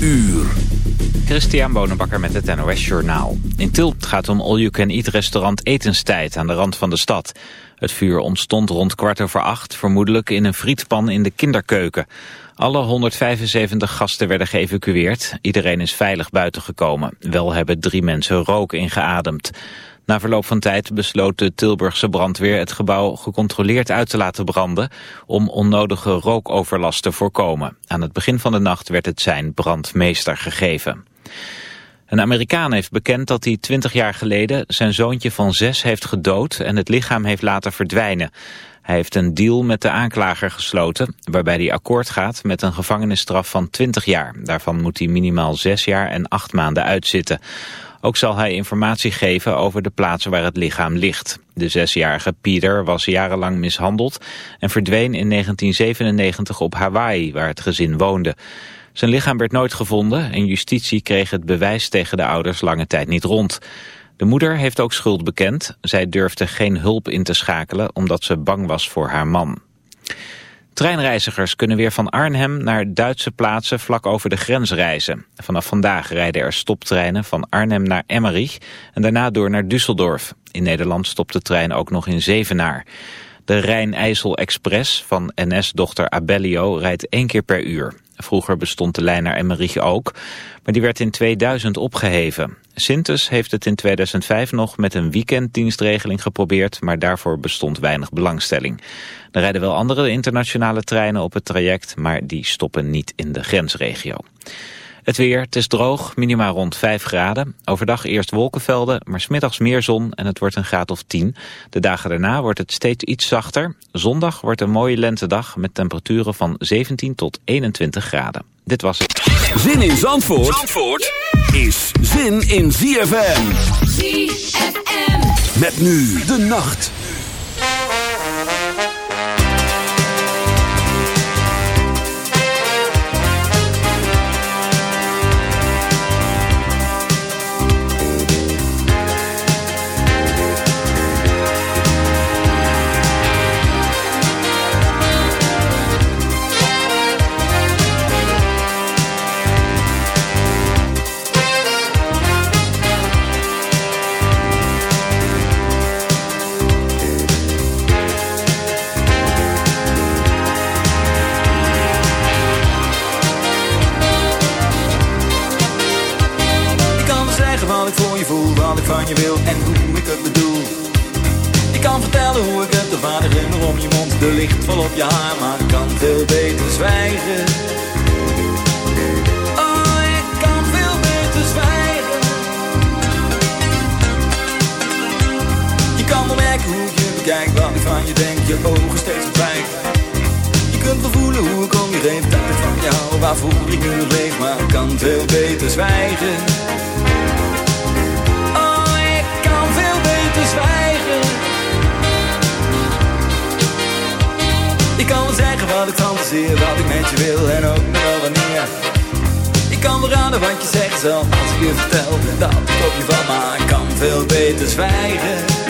uur. Christian Bonenbakker met het NOS Journaal. In Tilt gaat om all-you-can-eat restaurant Etenstijd aan de rand van de stad. Het vuur ontstond rond kwart over acht, vermoedelijk in een frietpan in de kinderkeuken. Alle 175 gasten werden geëvacueerd. Iedereen is veilig buiten gekomen. Wel hebben drie mensen rook ingeademd. Na verloop van tijd besloot de Tilburgse brandweer het gebouw gecontroleerd uit te laten branden om onnodige rookoverlast te voorkomen. Aan het begin van de nacht werd het zijn brandmeester gegeven. Een Amerikaan heeft bekend dat hij 20 jaar geleden zijn zoontje van zes heeft gedood en het lichaam heeft laten verdwijnen. Hij heeft een deal met de aanklager gesloten, waarbij hij akkoord gaat met een gevangenisstraf van 20 jaar. Daarvan moet hij minimaal 6 jaar en 8 maanden uitzitten. Ook zal hij informatie geven over de plaatsen waar het lichaam ligt. De zesjarige Pieter was jarenlang mishandeld en verdween in 1997 op Hawaii, waar het gezin woonde. Zijn lichaam werd nooit gevonden en justitie kreeg het bewijs tegen de ouders lange tijd niet rond. De moeder heeft ook schuld bekend. Zij durfde geen hulp in te schakelen omdat ze bang was voor haar man. Treinreizigers kunnen weer van Arnhem naar Duitse plaatsen vlak over de grens reizen. Vanaf vandaag rijden er stoptreinen van Arnhem naar Emmerich en daarna door naar Düsseldorf. In Nederland stopt de trein ook nog in Zevenaar. De Rijn-IJssel Express van NS-dochter Abellio rijdt één keer per uur. Vroeger bestond de lijn naar Emmerich ook, maar die werd in 2000 opgeheven. Sintes heeft het in 2005 nog met een weekenddienstregeling geprobeerd, maar daarvoor bestond weinig belangstelling. Er rijden wel andere internationale treinen op het traject, maar die stoppen niet in de grensregio. Het weer, het is droog, minima rond 5 graden. Overdag eerst wolkenvelden, maar smiddags meer zon en het wordt een graad of 10. De dagen daarna wordt het steeds iets zachter. Zondag wordt een mooie lentedag met temperaturen van 17 tot 21 graden. Dit was het. Zin in Zandvoort, Zandvoort is zin in ZFM. ZFM. Met nu de nacht. Je wil en hoe ik het bedoel. Ik kan vertellen hoe ik het, de vader om je mond, de licht vol op je haar, maar ik kan veel beter zwijgen. Oh, ik kan veel beter zwijgen. Je kan wel hoe je bekijk, wat ik van je denk, je ogen steeds verdwijgen. Je kunt wel voelen hoe ik om je heen, dat van jou, waarvoor ik nu leef, maar ik kan veel beter zwijgen. Fantaseer, wat ik met je wil en ook nog wel wanneer. Ik kan wel raden wat je zegt zelf als ik je vertel dat ik op je van, maar kan veel beter zwijgen.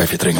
wifi 3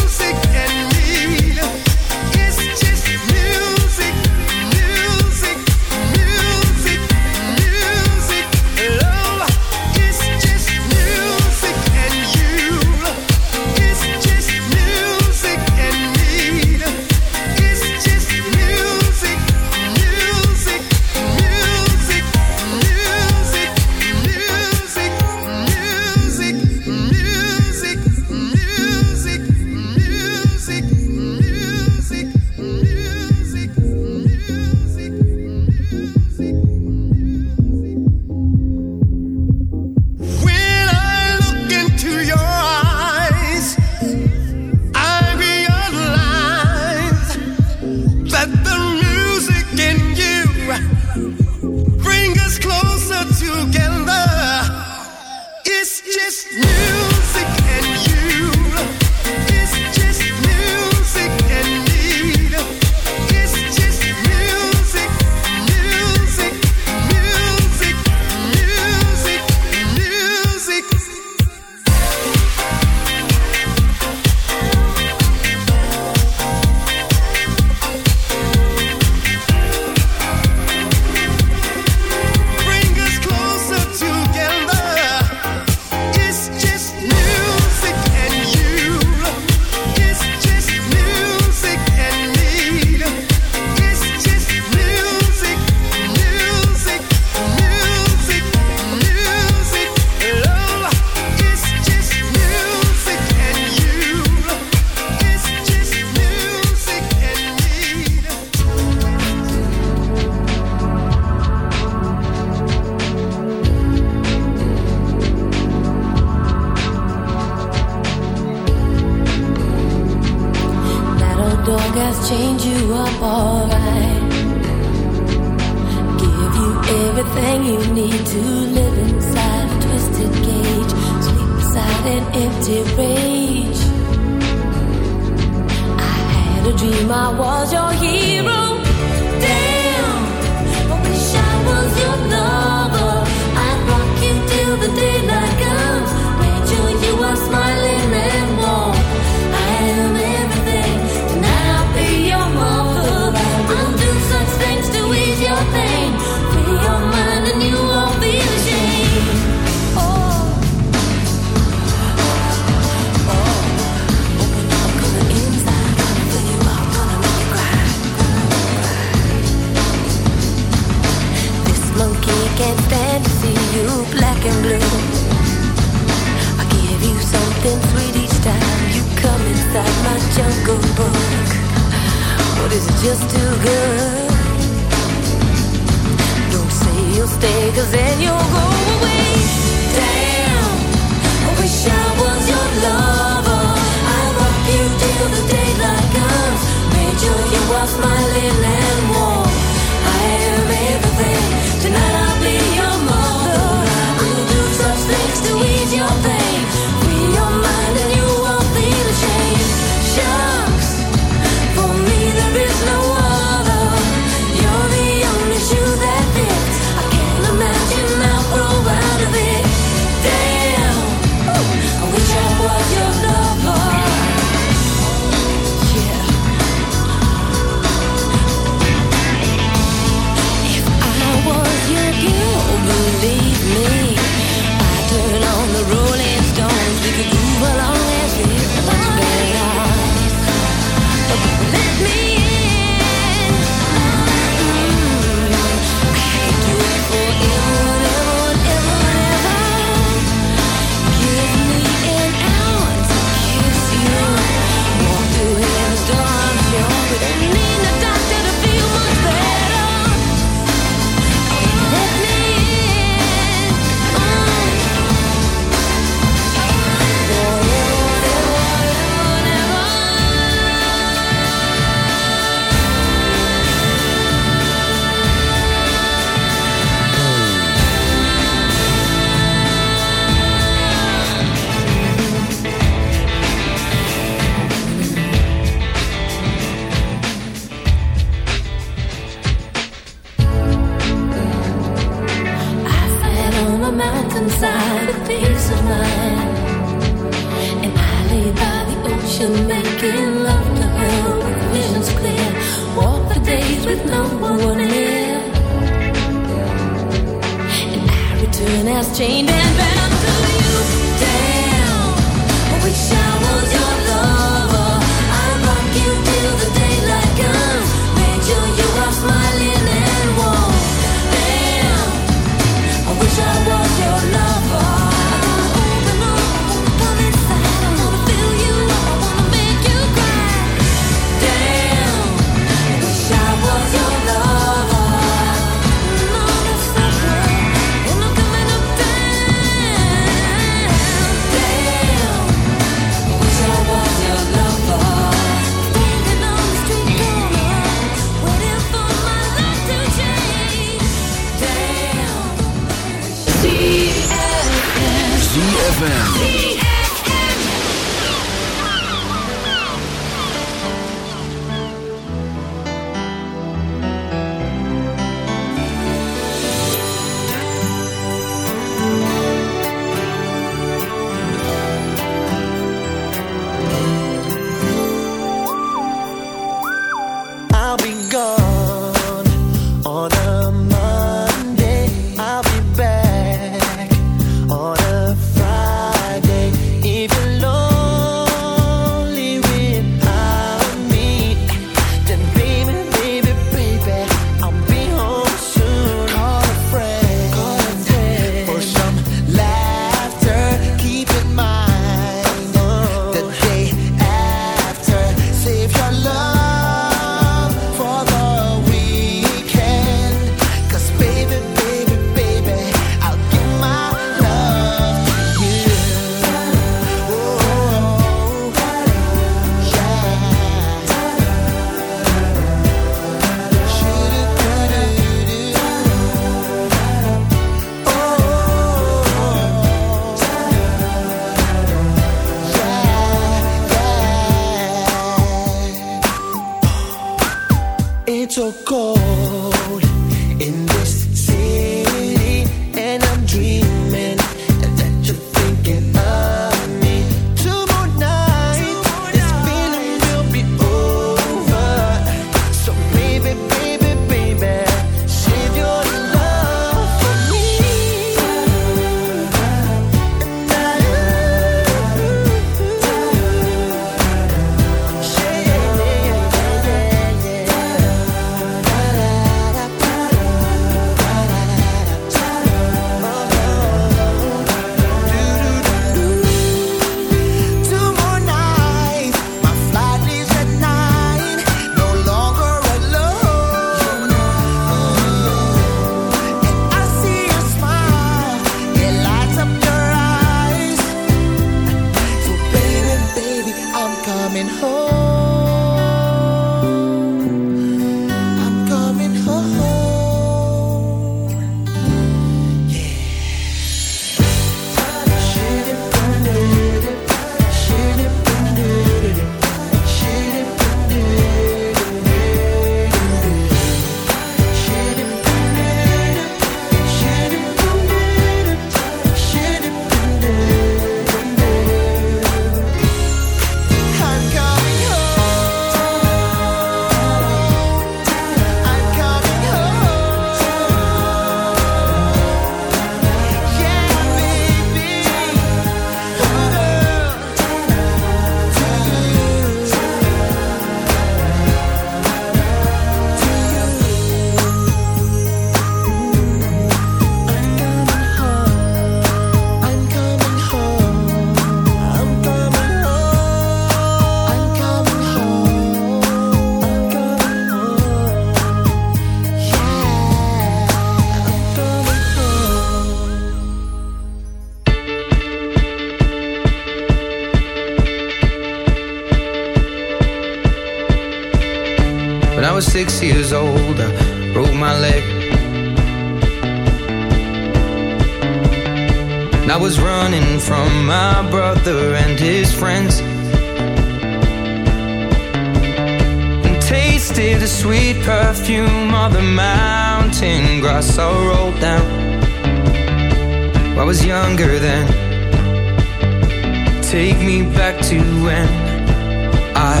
I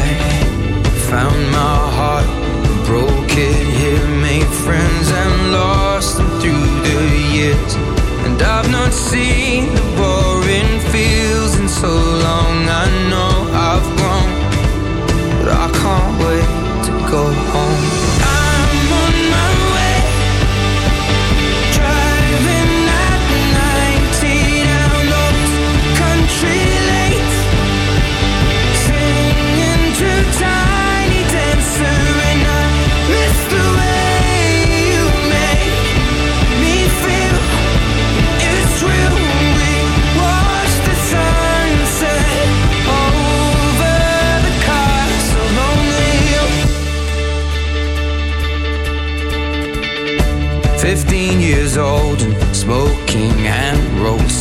found my